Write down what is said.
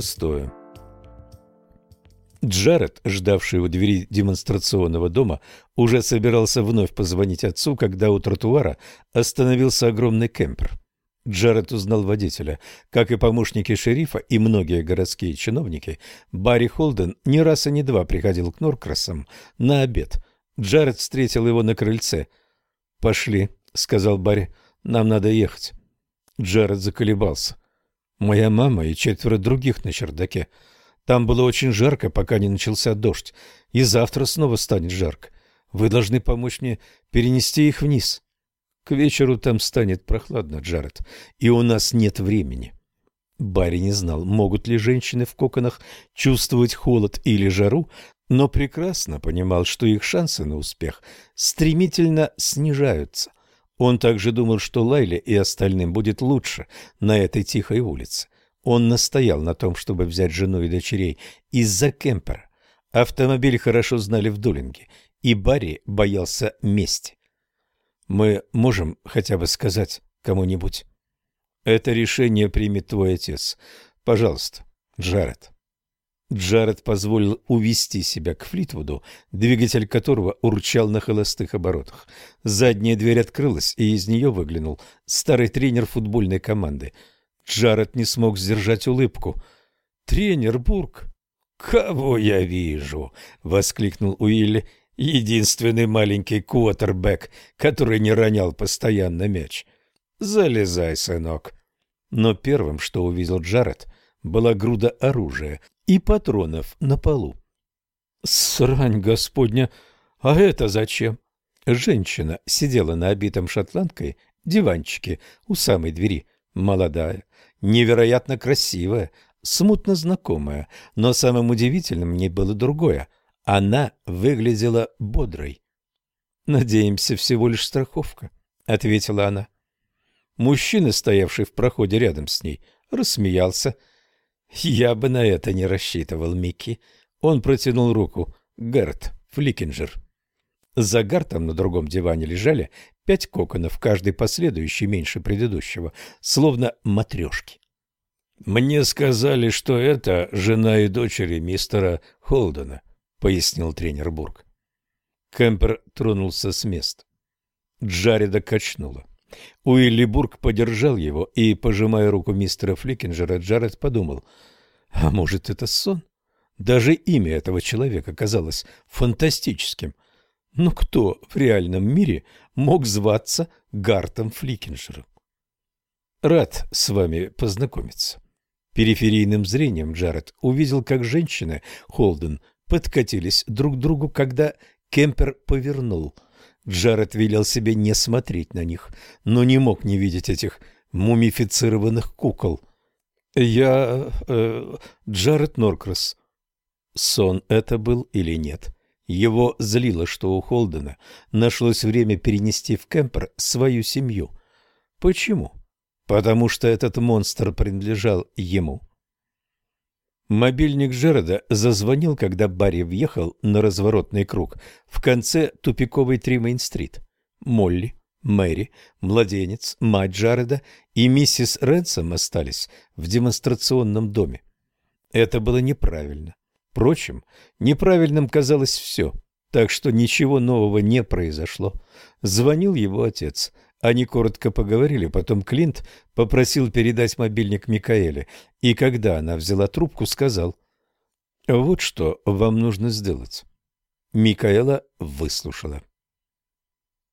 шестое. Джаред, ждавший у двери демонстрационного дома, уже собирался вновь позвонить отцу, когда у тротуара остановился огромный кемпер. Джаред узнал водителя. Как и помощники шерифа и многие городские чиновники, Барри Холден не раз и не два приходил к Норкрасам на обед. Джаред встретил его на крыльце. «Пошли», — сказал Барри, — «нам надо ехать». Джаред заколебался. «Моя мама и четверо других на чердаке». Там было очень жарко, пока не начался дождь, и завтра снова станет жарко. Вы должны помочь мне перенести их вниз. К вечеру там станет прохладно, Джаред, и у нас нет времени. Барри не знал, могут ли женщины в коконах чувствовать холод или жару, но прекрасно понимал, что их шансы на успех стремительно снижаются. Он также думал, что Лайле и остальным будет лучше на этой тихой улице. Он настоял на том, чтобы взять жену и дочерей из-за кемпера. Автомобиль хорошо знали в Дулинге, и Барри боялся мести. «Мы можем хотя бы сказать кому-нибудь?» «Это решение примет твой отец. Пожалуйста, Джаред». Джаред позволил увести себя к Флитвуду, двигатель которого урчал на холостых оборотах. Задняя дверь открылась, и из нее выглянул старый тренер футбольной команды – Джаред не смог сдержать улыбку. «Тренер Бург!» «Кого я вижу?» — воскликнул Уилли. «Единственный маленький квотербек, который не ронял постоянно мяч. Залезай, сынок». Но первым, что увидел Джаред, была груда оружия и патронов на полу. «Срань господня! А это зачем?» Женщина сидела на обитом шотландкой диванчике у самой двери, молодая, невероятно красивая, смутно знакомая, но самым удивительным мне было другое. Она выглядела бодрой. «Надеемся, всего лишь страховка», — ответила она. Мужчина, стоявший в проходе рядом с ней, рассмеялся. «Я бы на это не рассчитывал, Микки». Он протянул руку. «Герт, Фликинджер». За Гартом на другом диване лежали пять коконов, каждый последующий меньше предыдущего, словно матрешки. «Мне сказали, что это жена и дочери мистера Холдена», — пояснил тренер Бург. Кемпер тронулся с места. Джареда качнуло. Уилли Бург подержал его, и, пожимая руку мистера Фликинджера, Джаред подумал, а может, это сон? Даже имя этого человека казалось фантастическим — но кто в реальном мире мог зваться Гартом Фликинджером? Рад с вами познакомиться. Периферийным зрением Джаред увидел, как женщины Холден подкатились друг к другу, когда Кемпер повернул. Джаред велел себе не смотреть на них, но не мог не видеть этих мумифицированных кукол. «Я... Э, Джаред Норкрас». Сон это был или нет? Его злило, что у Холдена нашлось время перенести в кемпер свою семью. Почему? Потому что этот монстр принадлежал ему. Мобильник Джереда зазвонил, когда Барри въехал на разворотный круг в конце тупиковой Тримейн-стрит. Молли, Мэри, младенец, мать Джареда и миссис Рэнсом остались в демонстрационном доме. Это было неправильно. Впрочем, неправильным казалось все, так что ничего нового не произошло. Звонил его отец. Они коротко поговорили, потом Клинт попросил передать мобильник Микаэле, и когда она взяла трубку, сказал «Вот что вам нужно сделать». Микаэла выслушала.